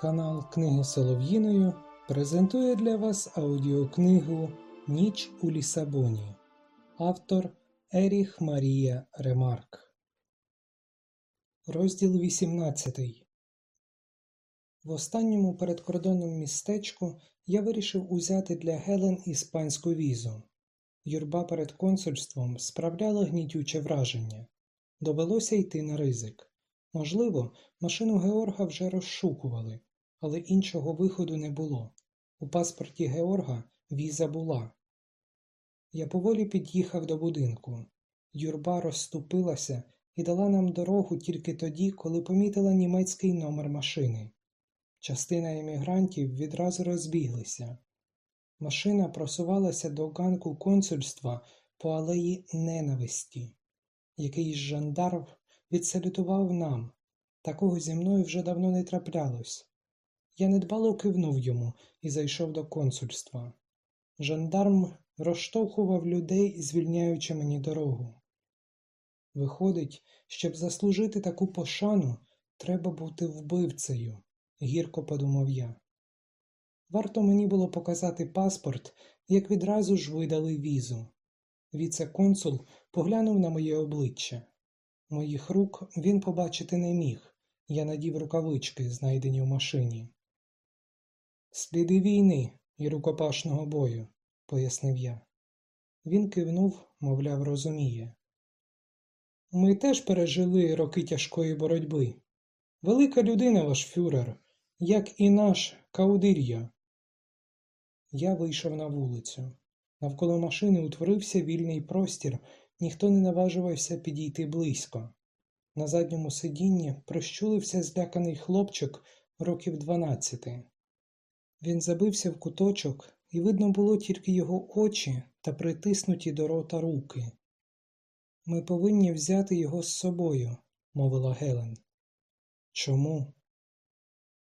Канал Книги Солов'їною презентує для вас аудіокнигу Ніч у Лісабоні. Автор Еріх Марія Ремарк. Розділ 18. В останньому передкордонному містечку я вирішив узяти для Гелен іспанську візу. Юрба перед консульством справляла гнітюче враження. Довелося йти на ризик. Можливо, машину Георга вже розшукували, але іншого виходу не було. У паспорті Георга віза була. Я поволі під'їхав до будинку. Юрба розступилася і дала нам дорогу тільки тоді, коли помітила німецький номер машини. Частина емігрантів відразу розбіглися. Машина просувалася до ганку консульства по алеї ненависті. Якийсь жандарм відсалютував нам. Такого зі мною вже давно не траплялось. Я недбало кивнув йому і зайшов до консульства. Жандарм розштовхував людей, звільняючи мені дорогу. Виходить, щоб заслужити таку пошану, треба бути вбивцею, гірко подумав я. Варто мені було показати паспорт, як відразу ж видали візу. Віце-консул поглянув на моє обличчя. Моїх рук він побачити не міг. Я надів рукавички, знайдені в машині. Сліди війни і рукопашного бою, пояснив я. Він кивнув, мовляв, розуміє. Ми теж пережили роки тяжкої боротьби. Велика людина ваш фюрер, як і наш Каудир'я. Я вийшов на вулицю. Навколо машини утворився вільний простір, ніхто не наважувався підійти близько. На задньому сидінні прощулився зляканий хлопчик років дванадцяти. Він забився в куточок, і видно було тільки його очі та притиснуті до рота руки. Ми повинні взяти його з собою, мовила Гелен. Чому?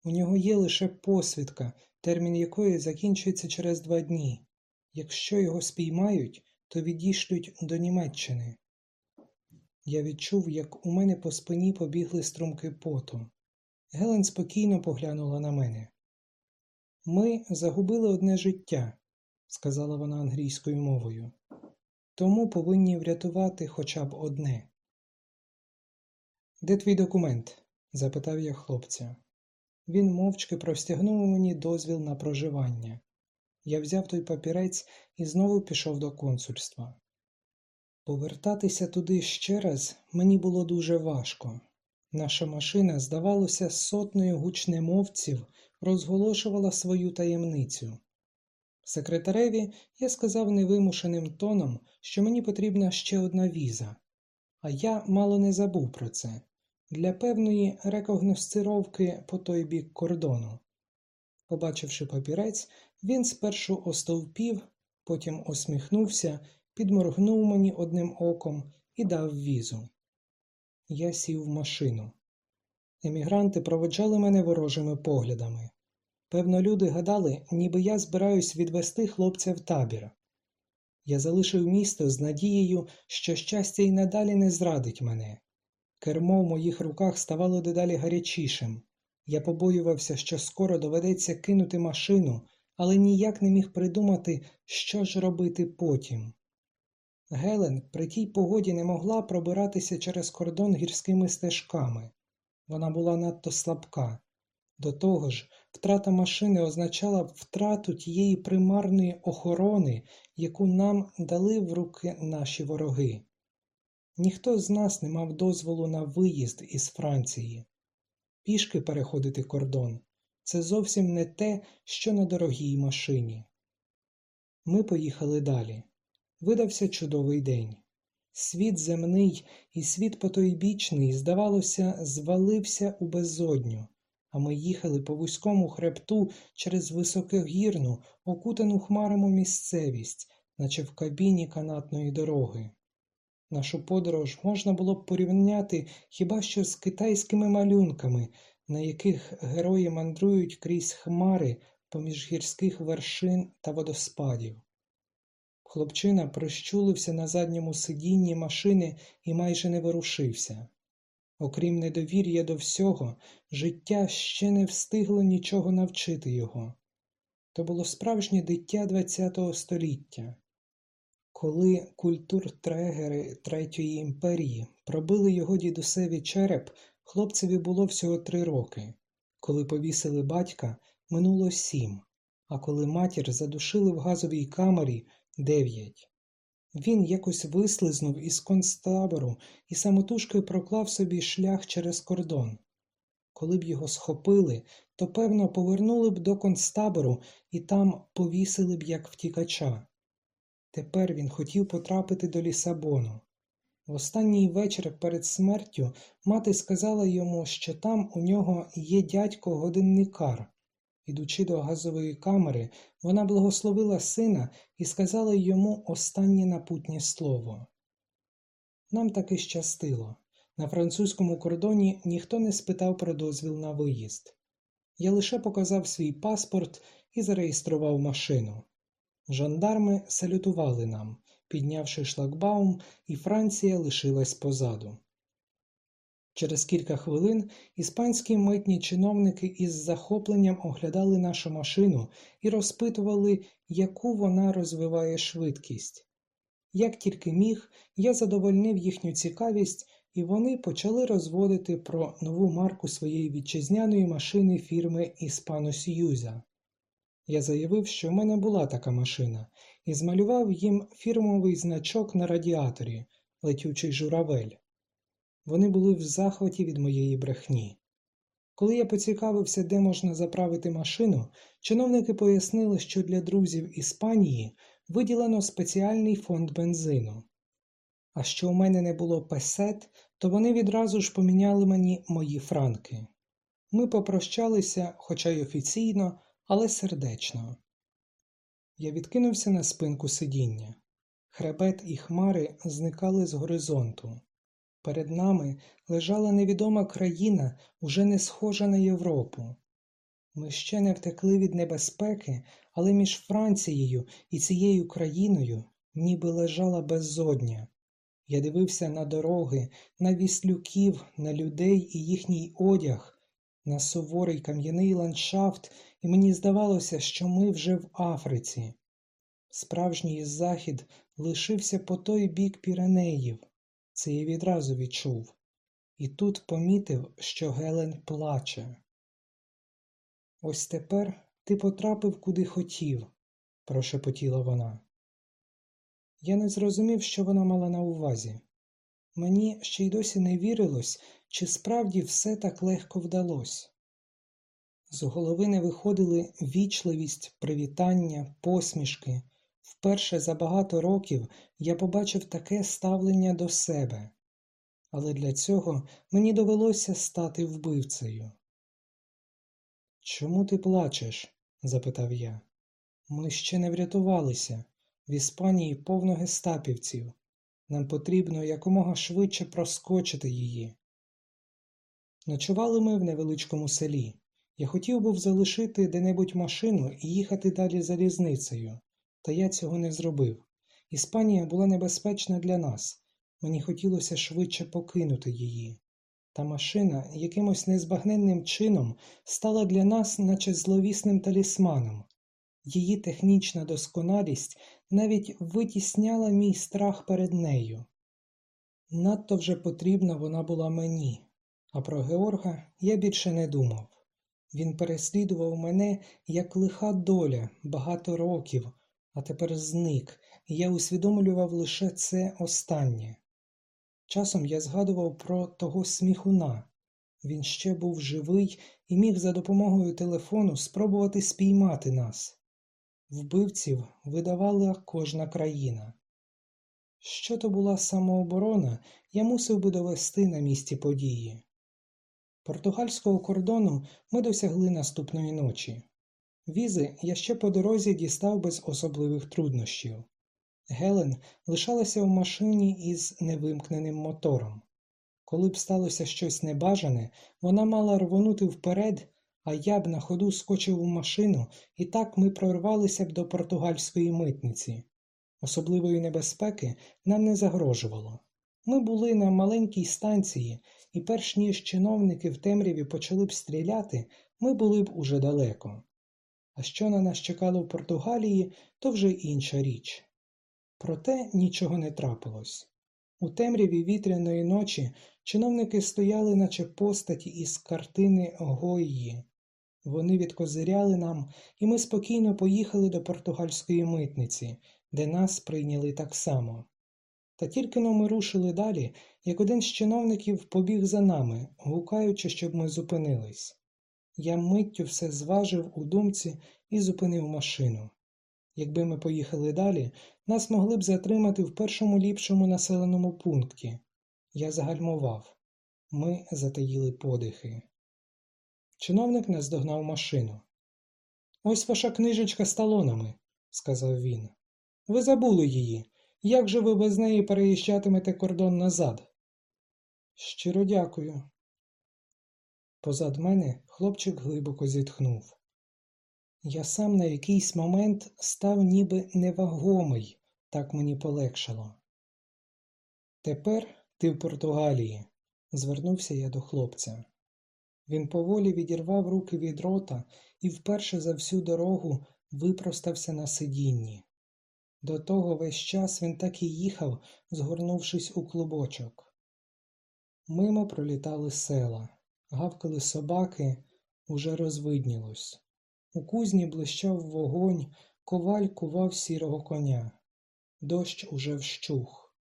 У нього є лише посвідка, термін якої закінчується через два дні. Якщо його спіймають, то відійшлють до Німеччини. Я відчув, як у мене по спині побігли струмки поту. Гелен спокійно поглянула на мене. Ми загубили одне життя, сказала вона англійською мовою, тому повинні врятувати хоча б одне. Де твій документ? запитав я хлопця. Він мовчки простягнув мені дозвіл на проживання. Я взяв той папірець і знову пішов до консульства. Повертатися туди ще раз мені було дуже важко. Наша машина, здавалося, сотнею гучнемовців розголошувала свою таємницю. Секретареві я сказав невимушеним тоном, що мені потрібна ще одна віза, а я мало не забув про це для певної рекогносцировки по той бік кордону. Побачивши папірець, він спершу остовпів, потім усміхнувся, підморгнув мені одним оком і дав візу. Я сів в машину. Емігранти проводжали мене ворожими поглядами. Певно, люди гадали, ніби я збираюсь відвести хлопця в табір. Я залишив місто з надією, що щастя й надалі не зрадить мене. Кермо в моїх руках ставало дедалі гарячішим. Я побоювався, що скоро доведеться кинути машину, але ніяк не міг придумати, що ж робити потім. Гелен при тій погоді не могла пробиратися через кордон гірськими стежками. Вона була надто слабка. До того ж, втрата машини означала б втрату тієї примарної охорони, яку нам дали в руки наші вороги. Ніхто з нас не мав дозволу на виїзд із Франції. Пішки переходити кордон це зовсім не те, що на дорогій машині. Ми поїхали далі. Видався чудовий день. Світ земний і світ потойбічний, здавалося, звалився у безодню, а ми їхали по вузькому хребту через високогірну, окутану хмарами місцевість, наче в кабіні канатної дороги. Нашу подорож можна було б порівняти хіба що з китайськими малюнками, на яких герої мандрують крізь хмари поміж гірських вершин та водоспадів. Хлопчина прищулився на задньому сидінні машини і майже не ворушився. Окрім недовір'я до всього, життя ще не встигло нічого навчити його. То було справжнє дитя ХХ століття. Коли культуртрегери Третьої імперії пробили його дідусеві череп, хлопцеві було всього три роки. Коли повісили батька, минуло сім, а коли матір задушили в газовій камері дев'ять. Він якось вислизнув із концтабору і самотужки проклав собі шлях через кордон. Коли б його схопили, то певно повернули б до концтабору і там повісили б як втікача. Тепер він хотів потрапити до Лісабону. В останній вечір перед смертю мати сказала йому, що там у нього є дядько годинникар. Ідучи до газової камери, вона благословила сина і сказала йому останнє напутнє слово. Нам таки щастило. На французькому кордоні ніхто не спитав про дозвіл на виїзд. Я лише показав свій паспорт і зареєстрував машину. Жандарми салютували нам, піднявши шлагбаум, і Франція лишилась позаду. Через кілька хвилин іспанські митні чиновники із захопленням оглядали нашу машину і розпитували, яку вона розвиває швидкість. Як тільки міг, я задовольнив їхню цікавість, і вони почали розводити про нову марку своєї вітчизняної машини фірми Іспано Сьюза. Я заявив, що в мене була така машина, і змалював їм фірмовий значок на радіаторі, летючий журавель. Вони були в захваті від моєї брехні. Коли я поцікавився, де можна заправити машину, чиновники пояснили, що для друзів Іспанії виділено спеціальний фонд бензину. А що у мене не було песет, то вони відразу ж поміняли мені мої франки. Ми попрощалися, хоча й офіційно, але сердечно. Я відкинувся на спинку сидіння. Хребет і хмари зникали з горизонту. Перед нами лежала невідома країна, уже не схожа на Європу. Ми ще не втекли від небезпеки, але між Францією і цією країною ніби лежала безодня. Я дивився на дороги, на віслюків, на людей і їхній одяг, на суворий кам'яний ландшафт, і мені здавалося, що ми вже в Африці. Справжній захід лишився по той бік Піренеїв. Це я відразу відчув, і тут помітив, що Гелен плаче. Ось тепер ти потрапив куди хотів, прошепотіла вона. Я не зрозумів, що вона мала на увазі. Мені ще й досі не вірилось, чи справді все так легко вдалося. З голови не виходили вічливість, привітання, посмішки. Вперше за багато років я побачив таке ставлення до себе, але для цього мені довелося стати вбивцею. Чому ти плачеш? запитав я. Ми ще не врятувалися. В Іспанії повно гестапівців. Нам потрібно якомога швидше проскочити її. Ночували ми в невеличкому селі. Я хотів був залишити де-небудь машину і їхати далі залізницею, та я цього не зробив. Іспанія була небезпечна для нас, мені хотілося швидше покинути її. Та машина якимось незбагненним чином стала для нас, наче зловісним талісманом. Її технічна досконалість навіть витісняла мій страх перед нею. Надто вже потрібна вона була мені, а про Георга я більше не думав. Він переслідував мене як лиха доля багато років, а тепер зник, і я усвідомлював лише це останнє. Часом я згадував про того сміхуна. Він ще був живий і міг за допомогою телефону спробувати спіймати нас. Вбивців видавала кожна країна. Що то була самооборона, я мусив би довести на місці події. Португальського кордону ми досягли наступної ночі. Візи я ще по дорозі дістав без особливих труднощів. Гелен лишалася в машині із невимкненим мотором. Коли б сталося щось небажане, вона мала рвонути вперед, а я б на ходу скочив у машину, і так ми прорвалися б до португальської митниці. Особливої небезпеки нам не загрожувало. Ми були на маленькій станції, і перш ніж чиновники в темряві почали б стріляти, ми були б уже далеко. А що на нас чекало в Португалії, то вже інша річ. Проте нічого не трапилось. У темряві вітряної ночі чиновники стояли, наче постаті із картини Гойї. Вони відкозиряли нам, і ми спокійно поїхали до португальської митниці, де нас прийняли так само. Та тільки но ми рушили далі, як один з чиновників побіг за нами, гукаючи, щоб ми зупинились. Я миттю все зважив у думці і зупинив машину. Якби ми поїхали далі, нас могли б затримати в першому ліпшому населеному пункті. Я загальмував. Ми затаїли подихи. Чиновник наздогнав машину. Ось ваша книжечка з талонами, сказав він. Ви забули її. Як же ви без неї переїжджатимете кордон назад? Щиро дякую. Позад мене хлопчик глибоко зітхнув. Я сам на якийсь момент став ніби невагомий, так мені полегшало. Тепер ти в Португалії, звернувся я до хлопця. Він поволі відірвав руки від рота і вперше за всю дорогу випростався на сидінні. До того весь час він так і їхав, згорнувшись у клубочок. Мимо пролітали села, гавкали собаки, уже розвиднілось. У кузні блищав вогонь, коваль кував сірого коня. Дощ уже вщух.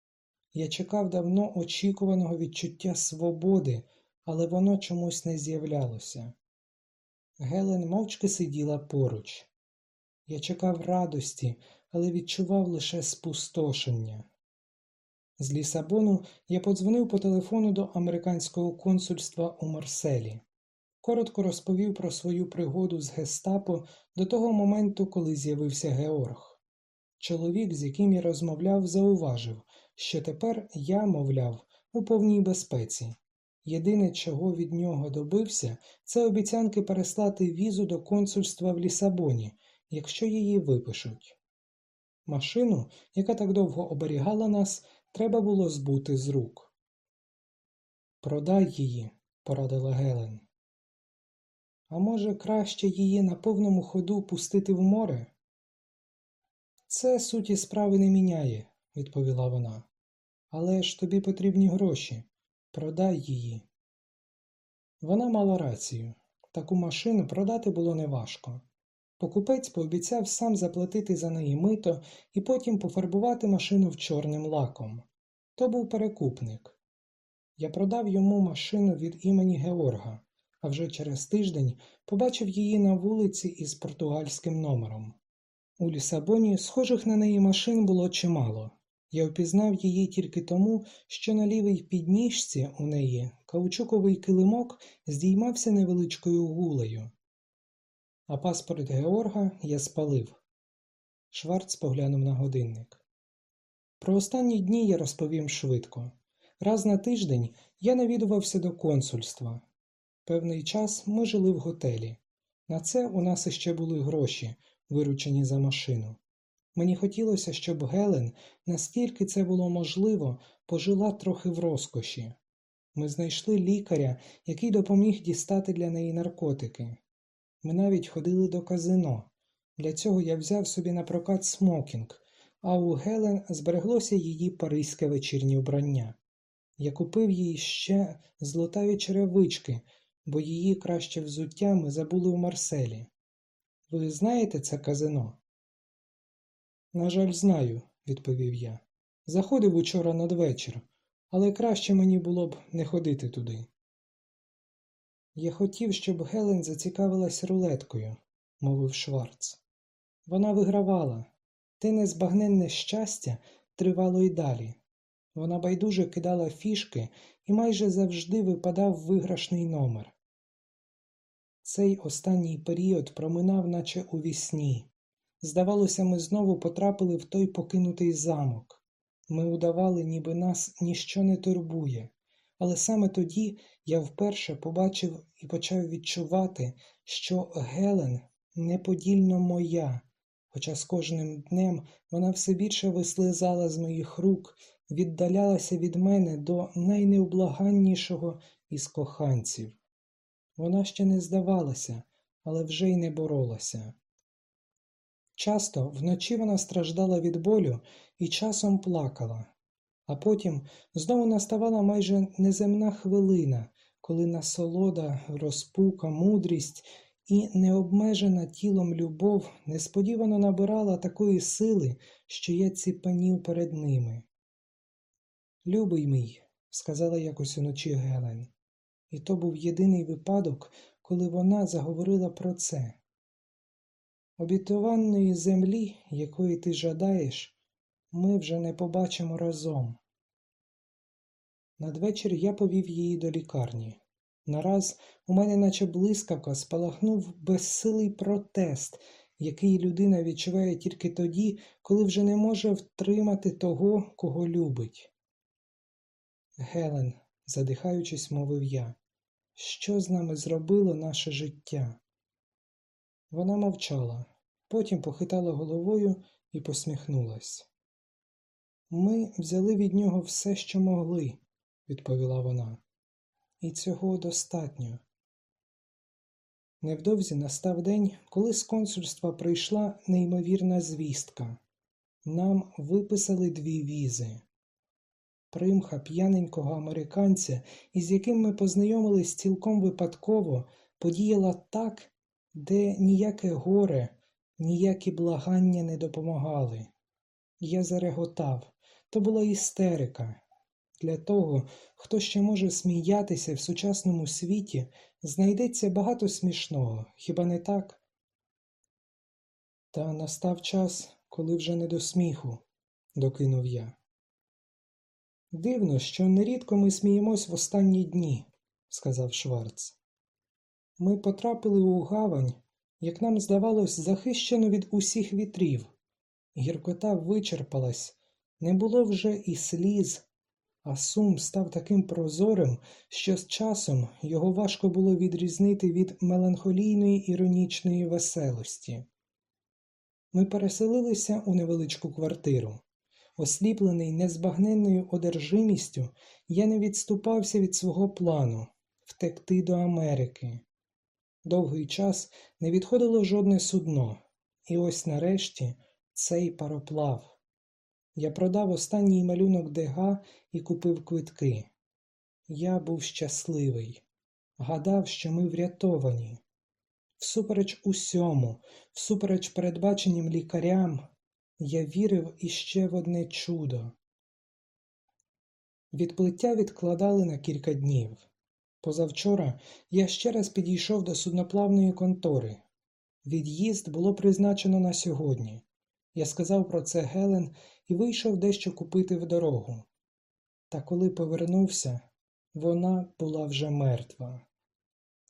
Я чекав давно очікуваного відчуття свободи, але воно чомусь не з'являлося. Гелен мовчки сиділа поруч. Я чекав радості, але відчував лише спустошення. З Лісабону я подзвонив по телефону до американського консульства у Марселі. Коротко розповів про свою пригоду з гестапо до того моменту, коли з'явився Георг. Чоловік, з яким я розмовляв, зауважив, що тепер я, мовляв, у повній безпеці. Єдине, чого від нього добився, це обіцянки переслати візу до консульства в Лісабоні, якщо її випишуть. Машину, яка так довго оберігала нас, треба було збути з рук. Продай її, порадила Гелен. А може, краще її на повному ходу пустити в море? Це суті справи не міняє, відповіла вона. Але ж тобі потрібні гроші. Продай її. Вона мала рацію. Таку машину продати було неважко. Покупець пообіцяв сам заплатити за неї мито і потім пофарбувати машину в чорним лаком. То був перекупник. Я продав йому машину від імені Георга, а вже через тиждень побачив її на вулиці із португальським номером. У Лісабоні схожих на неї машин було чимало. Я впізнав її тільки тому, що на лівій підніжці у неї каучуковий килимок здіймався невеличкою гулею. А паспорт Георга я спалив. Шварц поглянув на годинник. Про останні дні я розповім швидко. Раз на тиждень я навідувався до консульства. Певний час ми жили в готелі. На це у нас іще були гроші, виручені за машину. Мені хотілося, щоб Гелен, наскільки це було можливо, пожила трохи в розкоші. Ми знайшли лікаря, який допоміг дістати для неї наркотики. Ми навіть ходили до казино. Для цього я взяв собі на прокат смокінг, а у Гелен збереглося її паризьке вечірнє вбрання. Я купив їй ще злотаві черевички, бо її краще взуття ми забули в Марселі. Ви знаєте це казино? На жаль, знаю, відповів я. Заходив учора надвечір, але краще мені було б не ходити туди. Я хотів, щоб Гелен зацікавилась рулеткою, мовив Шварц. Вона вигравала, те незбагненне щастя тривало й далі. Вона байдуже кидала фішки і майже завжди випадав виграшний номер. Цей останній період проминав, наче у вісні. Здавалося, ми знову потрапили в той покинутий замок. Ми удавали, ніби нас ніщо не турбує, але саме тоді я вперше побачив і почав відчувати, що Гелен неподільно моя, хоча з кожним днем вона все більше вислизала з моїх рук, віддалялася від мене до найневблаганнішого із коханців. Вона ще не здавалася, але вже й не боролася. Часто вночі вона страждала від болю і часом плакала, а потім знову наставала майже неземна хвилина, коли насолода, розпука, мудрість і необмежена тілом любов несподівано набирала такої сили, що я ціпанів перед ними. Любий мій, сказала якось уночі Гелен, і то був єдиний випадок, коли вона заговорила про це. Обітованої землі, якої ти жадаєш, ми вже не побачимо разом. Надвечір я повів її до лікарні. Нараз у мене, наче блискавка, спалахнув безсилий протест, який людина відчуває тільки тоді, коли вже не може втримати того, кого любить. Гелен, задихаючись, мовив я, що з нами зробило наше життя? Вона мовчала, потім похитала головою і посміхнулась. Ми взяли від нього все, що могли, відповіла вона, і цього достатньо. Невдовзі настав день, коли з консульства прийшла неймовірна звістка. Нам виписали дві візи. Примха п'яненького американця, із яким ми познайомились цілком випадково, подіяла так, де ніяке горе, ніякі благання не допомагали. Я зареготав, то була істерика. Для того, хто ще може сміятися в сучасному світі, знайдеться багато смішного, хіба не так? Та настав час, коли вже не до сміху, докинув я. Дивно, що нерідко ми сміємось в останні дні, сказав Шварц. Ми потрапили у гавань, як нам здавалось, захищену від усіх вітрів. Гіркота вичерпалась, не було вже і сліз, а сум став таким прозорим, що з часом його важко було відрізнити від меланхолійної іронічної веселості. Ми переселилися у невеличку квартиру. Осліплений незбагненною одержимістю, я не відступався від свого плану втекти до Америки. Довгий час не відходило жодне судно, і ось нарешті цей пароплав. Я продав останній малюнок Дега і купив квитки. Я був щасливий, гадав, що ми врятовані. Всупереч усьому, всупереч передбаченим лікарям, я вірив іще в одне чудо. Відплиття відкладали на кілька днів. Позавчора я ще раз підійшов до судноплавної контори. Від'їзд було призначено на сьогодні. Я сказав про це Гелен і вийшов дещо купити в дорогу. Та коли повернувся, вона була вже мертва.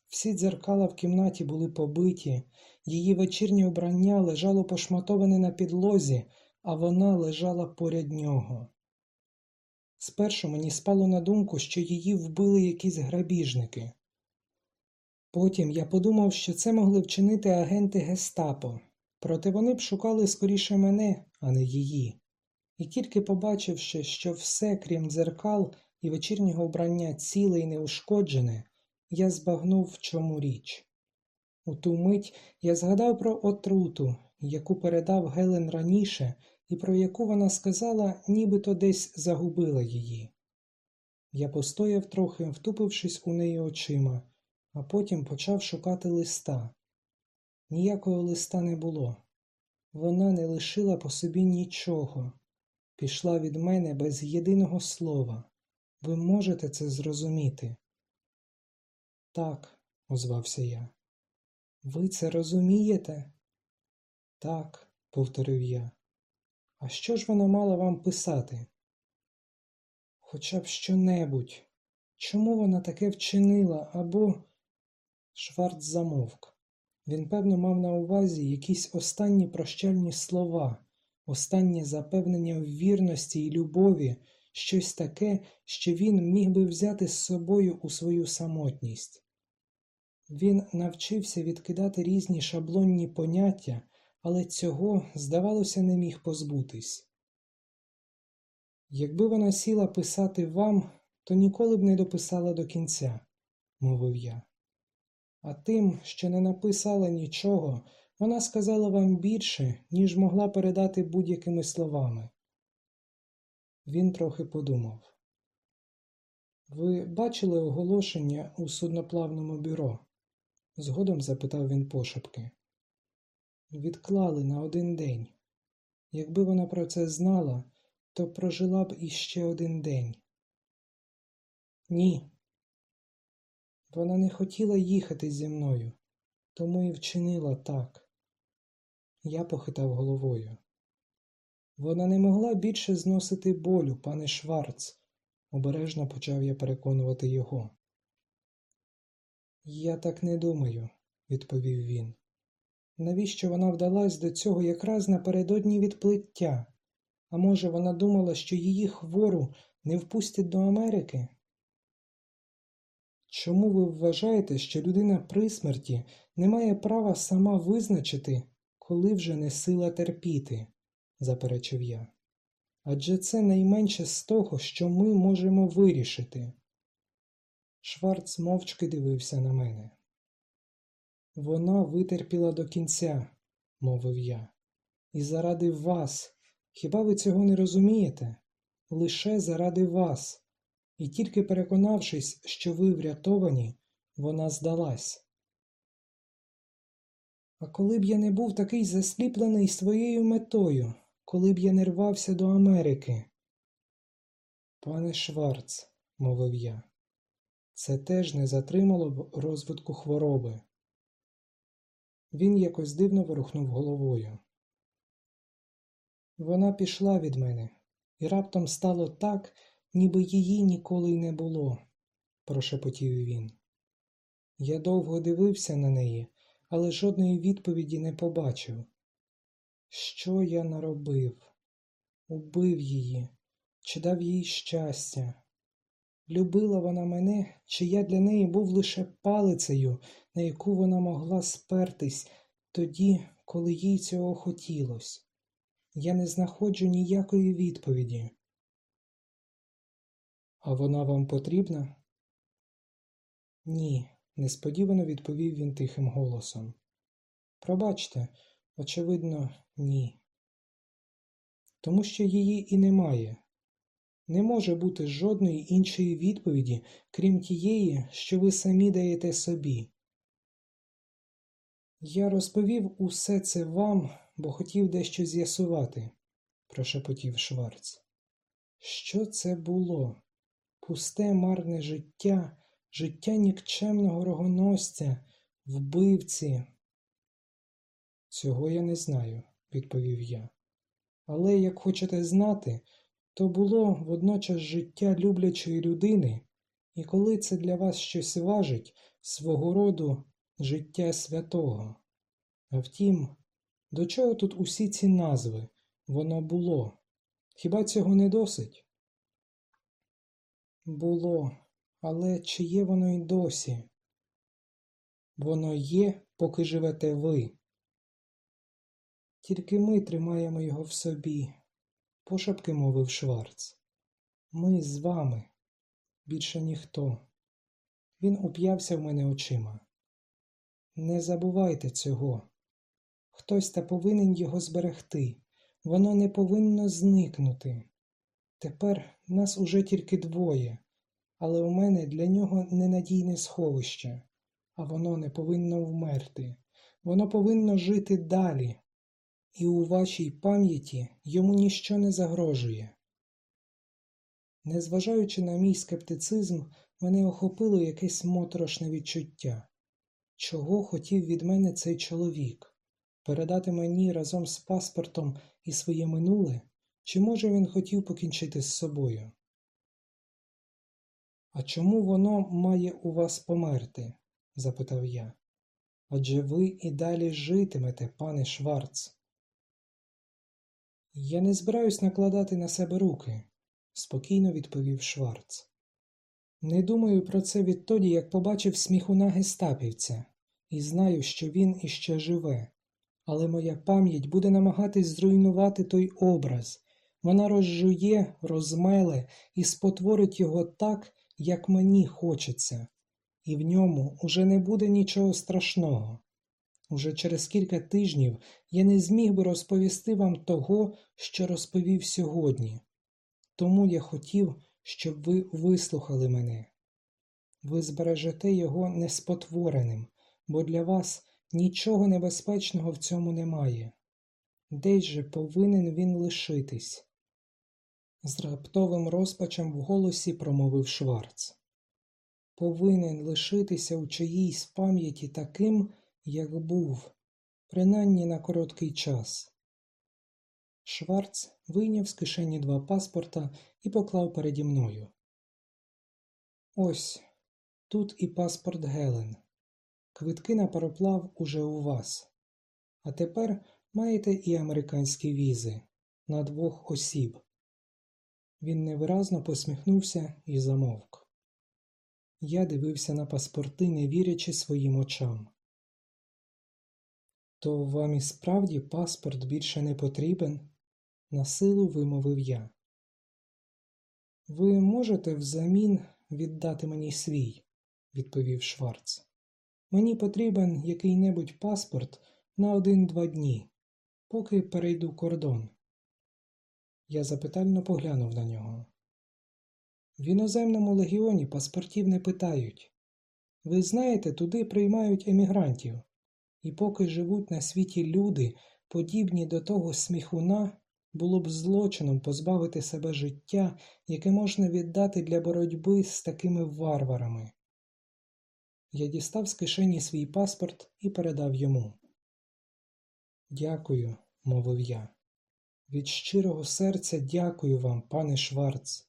Всі дзеркала в кімнаті були побиті, її вечірнє убрання лежало пошматоване на підлозі, а вона лежала поряд нього. Спершу мені спало на думку, що її вбили якісь грабіжники. Потім я подумав, що це могли вчинити агенти гестапо, проте вони б шукали скоріше мене, а не її. І тільки побачивши, що все, крім дзеркал і вечірнього вбрання ціле й неушкоджене, я збагнув, в чому річ. У ту мить я згадав про отруту, яку передав Гелен раніше, і про яку вона сказала, нібито десь загубила її. Я постояв трохи, втупившись у неї очима, а потім почав шукати листа. Ніякого листа не було. Вона не лишила по собі нічого, пішла від мене без єдиного слова. Ви можете це зрозуміти? Так, озвався я. Ви це розумієте? Так, повторив я. А що ж вона мала вам писати? Хоча б що-небудь. Чому вона таке вчинила або. Шварц замовк. Він, певно, мав на увазі якісь останні прощальні слова, останнє запевнення в вірності і любові, щось таке, що він міг би взяти з собою у свою самотність. Він навчився відкидати різні шаблонні поняття, але цього, здавалося, не міг позбутись. Якби вона сіла писати вам, то ніколи б не дописала до кінця, мовив я. А тим, що не написала нічого, вона сказала вам більше, ніж могла передати будь-якими словами. Він трохи подумав. Ви бачили оголошення у судноплавному бюро? Згодом запитав він пошепки. Відклали на один день. Якби вона про це знала, то прожила б іще один день. Ні. Вона не хотіла їхати зі мною, тому і вчинила так. Я похитав головою. Вона не могла більше зносити болю, пане Шварц, обережно почав я переконувати його. Я так не думаю, відповів він. Навіщо вона вдалась до цього якраз напередодні відплиття? А може, вона думала, що її хвору не впустять до Америки? Чому ви вважаєте, що людина при смерті не має права сама визначити, коли вже не сила терпіти? заперечив я. Адже це найменше з того, що ми можемо вирішити. Шварц мовчки дивився на мене. Вона витерпіла до кінця, мовив я, і заради вас. Хіба ви цього не розумієте? Лише заради вас. І тільки переконавшись, що ви врятовані, вона здалась. А коли б я не був такий засліплений своєю метою, коли б я не рвався до Америки. Пане Шварц, мовив я, це теж не затримало б розвитку хвороби. Він якось дивно ворухнув головою. Вона пішла від мене, і раптом стало так, ніби її ніколи й не було, прошепотів він. Я довго дивився на неї, але жодної відповіді не побачив. Що я наробив? Убив її, чи дав їй щастя? Любила вона мене, чи я для неї був лише палицею, на яку вона могла спертись тоді, коли їй цього хотілося? Я не знаходжу ніякої відповіді. А вона вам потрібна? Ні, несподівано відповів він тихим голосом. Пробачте, очевидно, ні. Тому що її і немає. Не може бути жодної іншої відповіді, крім тієї, що ви самі даєте собі. Я розповів усе це вам, бо хотів дещо з'ясувати, прошепотів Шварц. Що це було? Пусте марне життя, життя нікчемного рогоносця, вбивці. Цього я не знаю, відповів я. Але як хочете знати, то було водночас життя люблячої людини, і коли це для вас щось важить, свого роду життя святого. А втім, до чого тут усі ці назви? Воно було. Хіба цього не досить? Було, але чи є воно й досі? Воно є, поки живете ви. Тільки ми тримаємо його в собі, пошепки мовив Шварц. Ми з вами, більше ніхто. Він уп'явся в мене очима. Не забувайте цього. Хтось та повинен його зберегти, воно не повинно зникнути. Тепер нас уже тільки двоє, але у мене для нього ненадійне сховище, а воно не повинно вмерти, воно повинно жити далі, і у вашій пам'яті йому ніщо не загрожує. Незважаючи на мій скептицизм, мене охопило якесь моторошне відчуття. Чого хотів від мене цей чоловік? Передати мені разом з паспортом і своє минуле, чи може він хотів покінчити з собою? А чому воно має у вас померти? запитав я. Адже ви і далі житимете, пане Шварц. Я не збираюсь накладати на себе руки, спокійно відповів Шварц. Не думаю про це відтоді, як побачив сміхуна гестапівця, і знаю, що він іще живе, але моя пам'ять буде намагатись зруйнувати той образ. Вона розжує, розмеле і спотворить його так, як мені хочеться. і в ньому уже не буде нічого страшного. Уже через кілька тижнів я не зміг би розповісти вам того, що розповів сьогодні. Тому я хотів, щоб ви вислухали мене. Ви збережете його неспотвореним, бо для вас нічого небезпечного в цьому немає. Десь же повинен він лишитись. З раптовим розпачем в голосі промовив Шварц. Повинен лишитися у чиїйсь пам'яті таким, як був, принаймні на короткий час. Шварц вийняв з кишені два паспорта і поклав переді мною. Ось тут і паспорт Гелен. Квитки на пароплав уже у вас. А тепер маєте і американські візи на двох осіб. Він невиразно посміхнувся і замовк. Я дивився на паспорти, не вірячи своїм очам. То вам і справді паспорт більше не потрібен? На силу вимовив я. Ви можете взамін віддати мені свій, відповів Шварц. Мені потрібен який-небудь паспорт на один-два дні, поки перейду кордон. Я запитально поглянув на нього. В іноземному легіоні паспортів не питають. Ви знаєте, туди приймають емігрантів, і поки живуть на світі люди, подібні до того сміхуна, було б злочином позбавити себе життя, яке можна віддати для боротьби з такими варварами. Я дістав з кишені свій паспорт і передав йому. Дякую, мовив я. Від щирого серця дякую вам, пане Шварц.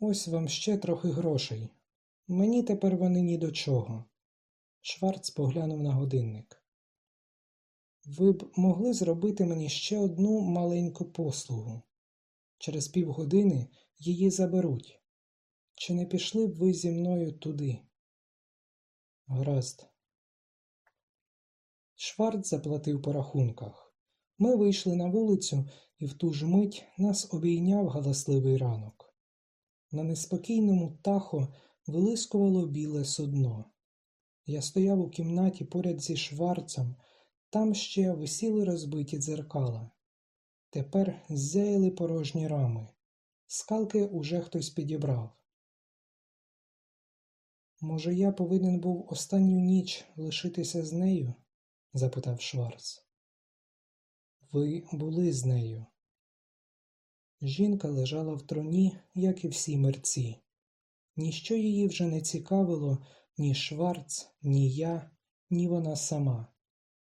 Ось вам ще трохи грошей. Мені тепер вони ні до чого. Шварц поглянув на годинник. Ви б могли зробити мені ще одну маленьку послугу. Через півгодини її заберуть. Чи не пішли б ви зі мною туди? Гаразд. Шварц заплатив по рахунках. Ми вийшли на вулицю, і в ту ж мить нас обійняв галасливий ранок. На неспокійному тахо вилискувало біле судно. Я стояв у кімнаті поряд зі шварцем, там ще висіли розбиті дзеркала. Тепер зяяли порожні рами. Скалки уже хтось підібрав. Може, я повинен був останню ніч лишитися з нею? запитав Шварц. Ви були з нею. Жінка лежала в троні, як і всі мерці. Ніщо її вже не цікавило ні Шварц, ні я, ні вона сама.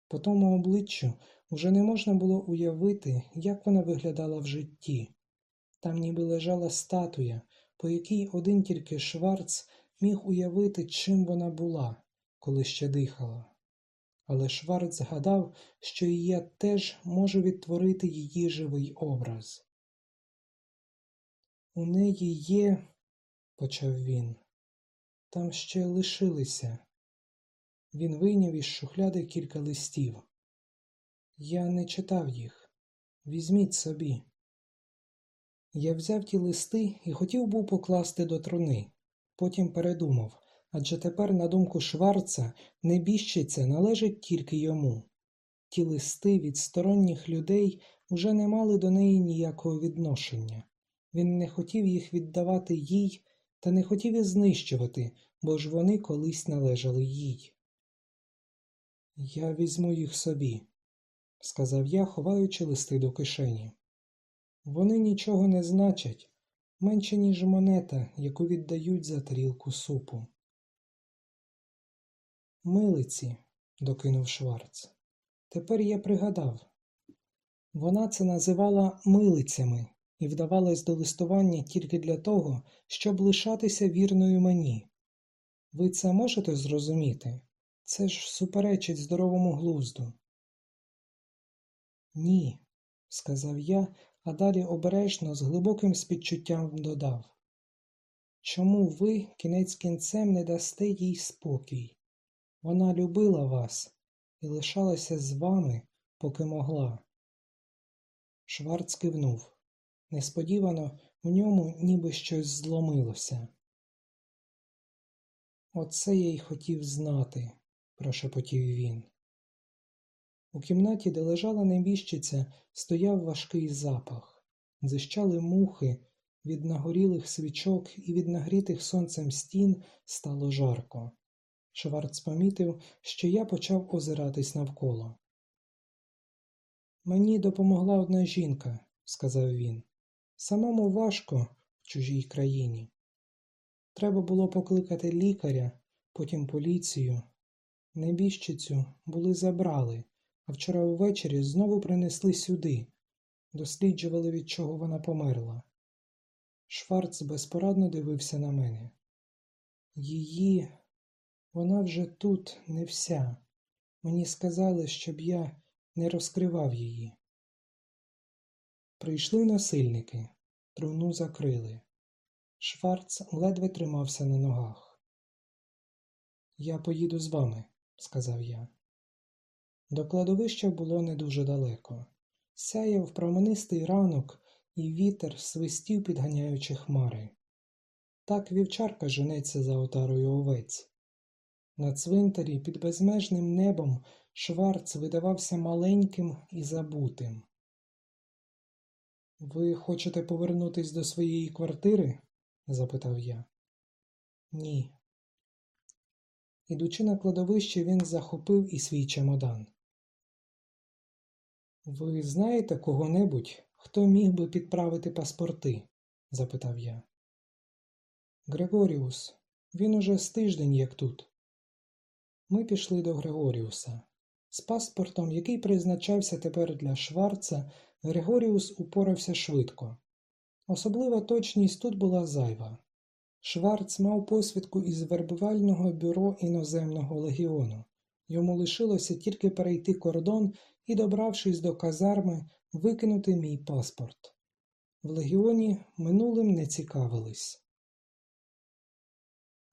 По тому обличчю вже не можна було уявити, як вона виглядала в житті. Там ніби лежала статуя, по якій один тільки Шварц міг уявити, чим вона була, коли ще дихала. Але Шварц згадав, що і я теж можу відтворити її живий образ. У неї є, почав він, там ще лишилися. Він вийняв із шухляди кілька листів. Я не читав їх. Візьміть собі. Я взяв ті листи і хотів був покласти до труни, потім передумав адже тепер, на думку Шварца, небіжчиця належить тільки йому. Ті листи від сторонніх людей уже не мали до неї ніякого відношення. Він не хотів їх віддавати їй та не хотів і знищувати, бо ж вони колись належали їй. Я візьму їх собі, сказав я, ховаючи листи до кишені. Вони нічого не значать менше, ніж монета, яку віддають за тарілку супу. Милиці, докинув Шварц. Тепер я пригадав. Вона це називала милицями і вдавалась до листування тільки для того, щоб лишатися вірною мені. Ви це можете зрозуміти? Це ж суперечить здоровому глузду. Ні, сказав я, а далі обережно з глибоким спідчуттям додав. Чому ви кінець кінцем не дасте їй спокій? Вона любила вас і лишалася з вами, поки могла. Шварц кивнув. Несподівано в ньому ніби щось зломилося. Оце я й хотів знати, прошепотів він. У кімнаті, де лежала небіжчиця, стояв важкий запах, дзищали мухи, від нагорілих свічок і від нагрітих сонцем стін стало жарко. Шварц помітив, що я почав озиратись навколо. Мені допомогла одна жінка, сказав він. Самому важко в чужій країні. Треба було покликати лікаря, потім поліцію. Небіжчицю були забрали, а вчора увечері знову принесли сюди, досліджували, від чого вона померла. Шварц безпорадно дивився на мене. Її, вона вже тут не вся. Мені сказали, щоб я не розкривав її. Прийшли насильники, труну закрили. Шварц ледве тримався на ногах. Я поїду з вами, сказав я. До кладовища було не дуже далеко. Сяяв променистий ранок, і вітер свистів, підганяючи хмари. Так вівчарка женеться за отарою овець. На цвинтарі під безмежним небом Шварц видавався маленьким і забутим. Ви хочете повернутись до своєї квартири? запитав я. Ні. Ідучи на кладовище, він захопив і свій чемодан. Ви знаєте кого-небудь, хто міг би підправити паспорти? запитав я. Григоріус, він уже з тиждень як тут. Ми пішли до Григоріуса. З паспортом, який призначався тепер для Шварца, Григоріус упорався швидко. Особлива точність тут була зайва. Шварц мав посвідку із вербувального бюро іноземного легіону. Йому лишилося тільки перейти кордон і, добравшись до казарми, викинути мій паспорт. В легіоні минулим не цікавились.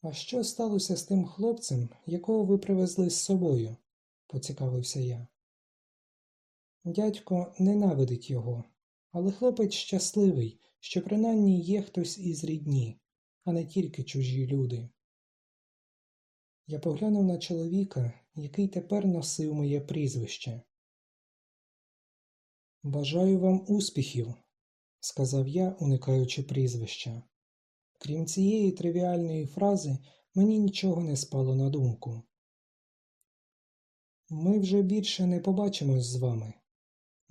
А що сталося з тим хлопцем, якого ви привезли з собою? поцікавився я. Дядько ненавидить його, але хлопець щасливий, що принаймні є хтось із рідні, а не тільки чужі люди. Я поглянув на чоловіка, який тепер носив моє прізвище. Бажаю вам успіхів, сказав я, уникаючи прізвища. Крім цієї тривіальної фрази, мені нічого не спало на думку. Ми вже більше не побачимось з вами,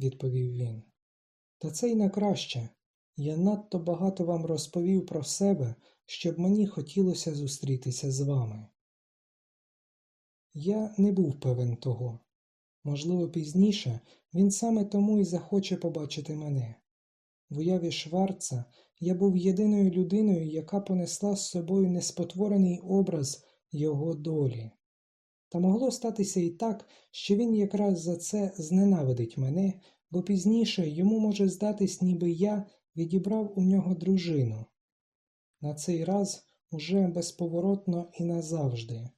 відповів він. Та це й на краще. Я надто багато вам розповів про себе, щоб мені хотілося зустрітися з вами. Я не був певен того. Можливо, пізніше він саме тому і захоче побачити мене. В уяві Шварца я був єдиною людиною, яка понесла з собою неспотворений образ його долі. Та могло статися і так, що він якраз за це зненавидить мене, бо пізніше йому може здатись, ніби я відібрав у нього дружину. На цей раз уже безповоротно і назавжди,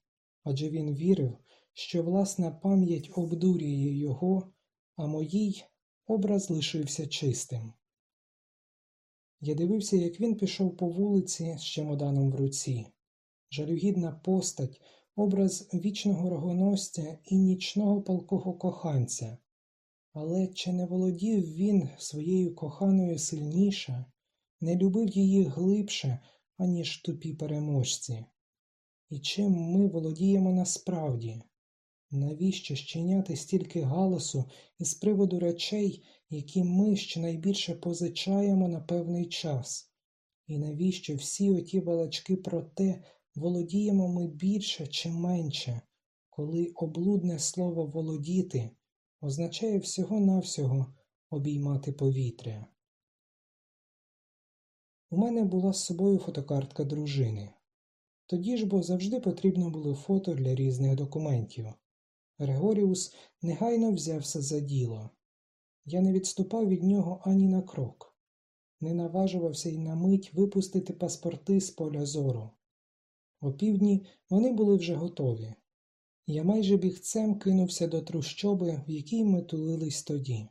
адже він вірив, що власна пам'ять обдурює його, а моїй образ лишився чистим. Я дивився, як він пішов по вулиці з чемоданом в руці. Жалюгідна постать, образ вічного рогоностя і нічного палкого коханця. Але чи не володів він своєю коханою сильніше, не любив її глибше, аніж тупі переможці? І чим ми володіємо насправді? Навіщо щиняти стільки галасу із приводу речей, які ми щонайбільше позичаємо на певний час? І навіщо всі оті балачки про те, володіємо ми більше чи менше, коли облудне слово володіти означає всього-навсього обіймати повітря? У мене була з собою фотокартка дружини. Тоді ж бо завжди потрібно було фото для різних документів. Григоріус негайно взявся за діло. Я не відступав від нього ані на крок, не наважувався й на мить випустити паспорти з поля зору. О півдні вони були вже готові. Я майже бігцем кинувся до трущоби, в якій ми тулились тоді.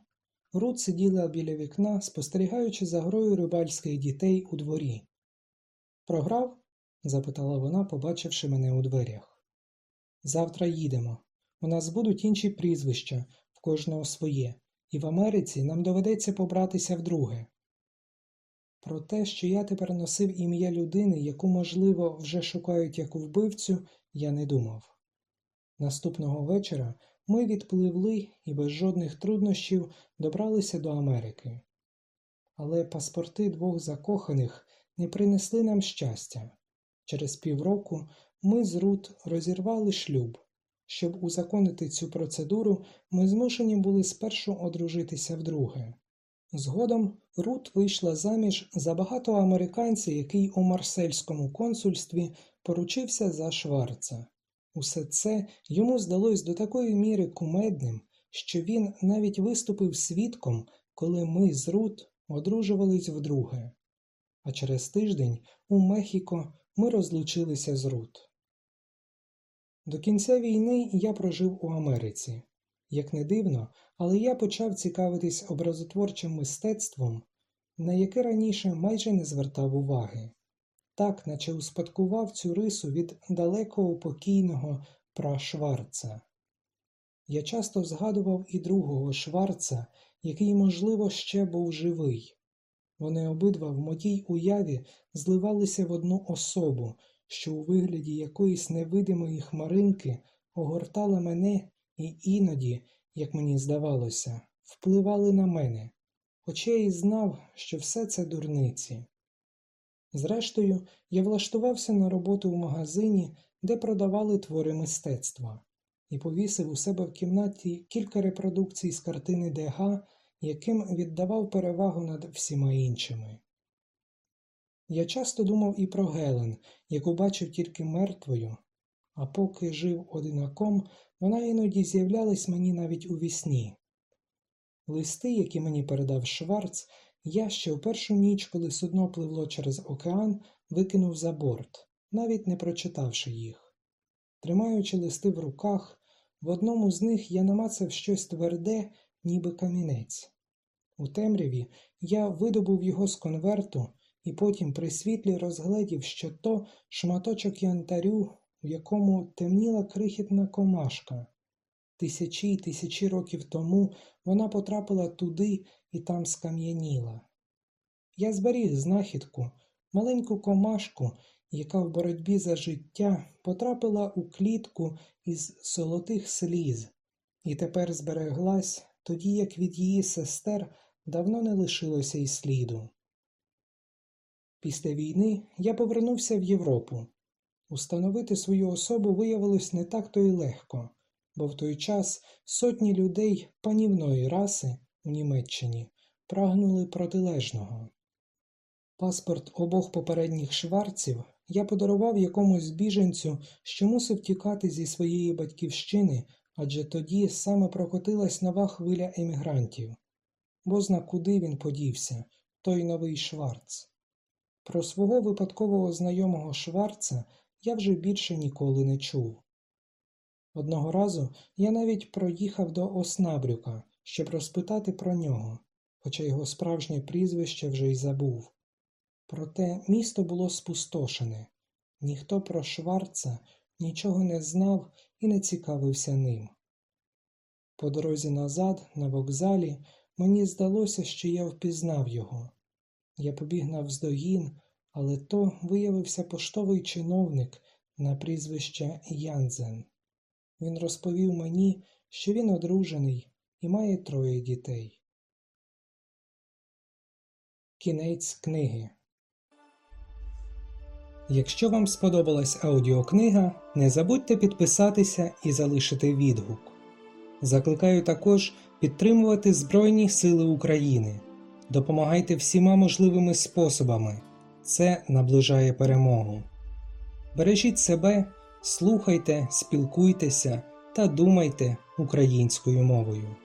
Рут сиділа біля вікна, спостерігаючи за грою рибальських дітей у дворі. Програв? запитала вона, побачивши мене у дверях. Завтра їдемо. У нас будуть інші прізвища, в кожного своє, і в Америці нам доведеться побратися вдруге. Про те, що я тепер носив ім'я людини, яку, можливо, вже шукають як вбивцю, я не думав. Наступного вечора ми відпливли і без жодних труднощів добралися до Америки. Але паспорти двох закоханих не принесли нам щастя. Через півроку ми з Рут розірвали шлюб. Щоб узаконити цю процедуру, ми змушені були спершу одружитися вдруге. Згодом Рут вийшла заміж за багатого американця, який у марсельському консульстві поручився за Шварца. Усе це йому здалось до такої міри кумедним, що він навіть виступив свідком, коли ми з Рут одружувались вдруге. А через тиждень у Мехіко ми розлучилися з Рут. До кінця війни я прожив у Америці. Як не дивно, але я почав цікавитись образотворчим мистецтвом, на яке раніше майже не звертав уваги, так наче успадкував цю рису від далекого покійного пра Шварца. Я часто згадував і другого Шварца, який, можливо, ще був живий. Вони обидва в моїй уяві зливалися в одну особу, що у вигляді якоїсь невидимої хмаринки огортала мене і іноді, як мені здавалося, впливали на мене, хоча я й знав, що все це дурниці. Зрештою, я влаштувався на роботу в магазині, де продавали твори мистецтва, і повісив у себе в кімнаті кілька репродукцій з картини Дега, яким віддавав перевагу над всіма іншими. Я часто думав і про Гелен, яку бачив тільки мертвою, а поки жив одинаком, вона іноді з'являлась мені навіть у вісні. Листи, які мені передав Шварц, я ще у першу ніч, коли судно пливло через океан, викинув за борт, навіть не прочитавши їх. Тримаючи листи в руках, в одному з них я намацав щось тверде, ніби камінець. У темряві я видобув його з конверту і потім при світлі розгледів, що то шматочок янтарю, в якому темніла крихітна комашка. Тисячі й тисячі років тому вона потрапила туди і там скам'яніла. Я зберіг знахідку, маленьку комашку, яка в боротьбі за життя потрапила у клітку із золотих сліз, і тепер збереглась, тоді як від її сестер давно не лишилося й сліду. Після війни я повернувся в Європу. Установити свою особу виявилось не так то й легко, бо в той час сотні людей панівної раси у Німеччині прагнули протилежного. Паспорт обох попередніх шварців я подарував якомусь біженцю, що мусив тікати зі своєї батьківщини, адже тоді саме прокотилась нова хвиля емігрантів, бо зна куди він подівся, той новий Шварц. Про свого випадкового знайомого Шварца я вже більше ніколи не чув. Одного разу я навіть проїхав до Оснабрюка, щоб розпитати про нього, хоча його справжнє прізвище вже й забув. Проте місто було спустошене, ніхто про Шварца нічого не знав і не цікавився ним. По дорозі назад, на вокзалі, мені здалося, що я впізнав його. Я побіг навздогін, але то виявився поштовий чиновник на прізвище Янзен. Він розповів мені, що він одружений і має троє дітей. Кінець книги. Якщо вам сподобалась аудіокнига, не забудьте підписатися і залишити відгук. Закликаю також підтримувати Збройні Сили України. Допомагайте всіма можливими способами. Це наближає перемогу. Бережіть себе, слухайте, спілкуйтеся та думайте українською мовою.